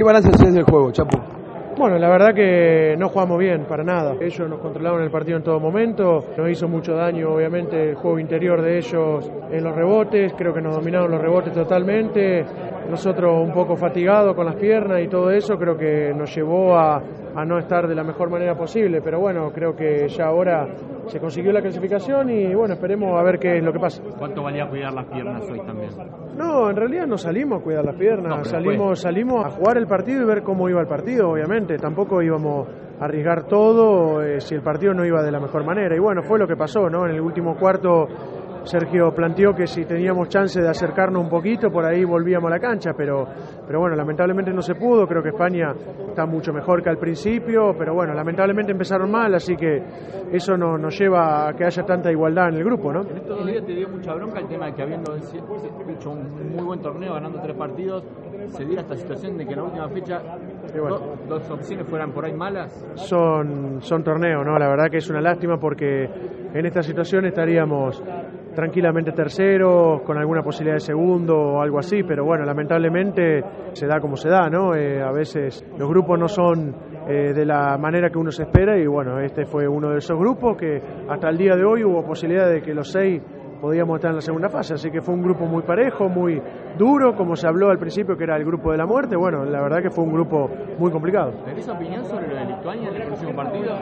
¿Qué balance haces del juego, Chapo? Bueno, la verdad que no jugamos bien, para nada. Ellos nos controlaron el partido en todo momento, nos hizo mucho daño obviamente el juego interior de ellos en los rebotes, creo que nos dominaron los rebotes totalmente, nosotros un poco fatigados con las piernas y todo eso, creo que nos llevó a, a no estar de la mejor manera posible, pero bueno, creo que ya ahora se consiguió la clasificación y bueno, esperemos a ver qué es lo que pasa. ¿Cuánto valía cuidar las piernas hoy también? No, en realidad no salimos a cuidar las piernas, No, salimos, salimos a jugar el partido y ver cómo iba el partido, obviamente. Tampoco íbamos a arriesgar todo eh, si el partido no iba de la mejor manera. Y bueno, fue lo que pasó, ¿no? En el último cuarto Sergio planteó que si teníamos chance de acercarnos un poquito, por ahí volvíamos a la cancha, pero, pero bueno, lamentablemente no se pudo. Creo que España está mucho mejor que al principio, pero bueno, lamentablemente empezaron mal, así que eso no, nos lleva a que haya tanta igualdad en el grupo, ¿no? En estos días te dio mucha bronca el tema de que habiendo hecho un muy buen torneo, ganando tres partidos, se diera esta situación de que en la última fecha Y bueno. do- dos opciones fueran por ahí malas. son, son torneos, ¿no? La verdad que es una lástima porque en esta situación estaríamos tranquilamente terceros, con alguna posibilidad de segundo o algo así, pero bueno, lamentablemente se da como se da, ¿no? Eh, a veces los grupos no son eh, de la manera que uno se espera y bueno, este fue uno de esos grupos que hasta el día de hoy hubo posibilidad de que los seis podíamos estar en la segunda fase, así que fue un grupo muy parejo, muy duro, como se habló al principio que era el grupo de la muerte, bueno, la verdad que fue un grupo muy complicado. ¿Tenés opinión sobre lo de Lituania en el próximo partido?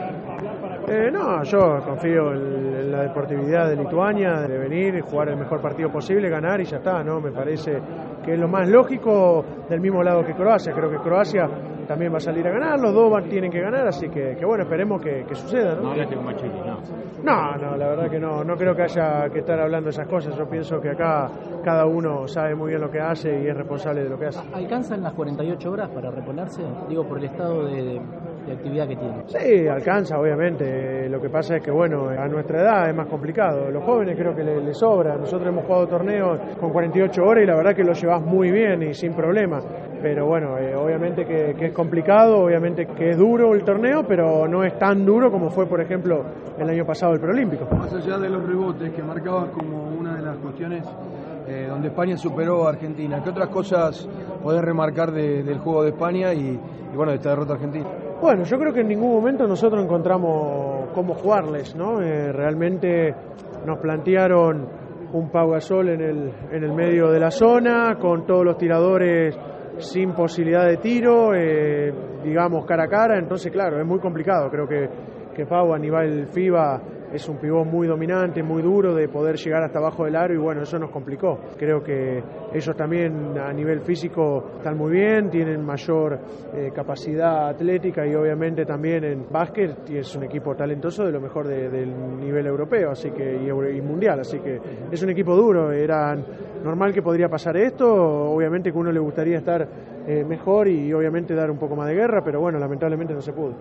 Eh, no, yo confío en, la deportividad de Lituania, de venir y jugar el mejor partido posible, ganar y ya está, ¿no? Me parece que es lo más lógico del mismo lado que Croacia. Creo que Croacia también va a salir a ganar, los dos van- tienen que ganar, así que, que bueno, esperemos que, que suceda, No ¿no? hablaste con Machete, no. No, no, la verdad que no, no creo que haya que estar hablando de esas cosas. Yo pienso que acá cada uno sabe muy bien lo que hace y es responsable de lo que hace. ¿Alcanzan las 48 horas para reponerse? Digo, por el estado de, de actividad que tienen. Sí, alcanza, obviamente. Lo que pasa es que, bueno, a nuestra edad es más complicado. Los jóvenes creo que les le sobra. Nosotros hemos jugado torneos con 48 horas y la verdad que lo llevas muy bien y sin problema. Pero bueno, eh, obviamente que, que es complicado, obviamente que es duro el torneo, pero no es tan duro como fue, por ejemplo, el año pasado el preolímpico. Más allá de los rebotes que marcabas como una de las cuestiones eh, donde España superó a Argentina, ¿qué otras cosas podés remarcar de- del juego de España y, y, bueno, de esta derrota argentina? Bueno, yo creo que en ningún momento nosotros encontramos cómo jugarles, ¿no? Eh, realmente nos plantearon un Pau Gasol en el, en el medio de la zona, con todos los tiradores sin posibilidad de tiro, eh, digamos cara a cara, entonces claro, es muy complicado, creo que, que Pau a nivel FIBA es un pivot muy dominante, muy duro de poder llegar hasta abajo del aro y bueno, eso nos complicó. Creo que ellos también a nivel físico están muy bien, tienen mayor eh, capacidad atlética y obviamente también en básquet es un equipo talentoso de lo mejor de- del nivel europeo así que y, y mundial, así que es un equipo duro, era normal que podría pasar esto, obviamente que a uno le gustaría estar eh, mejor y obviamente dar un poco más de guerra, pero bueno, lamentablemente no se pudo.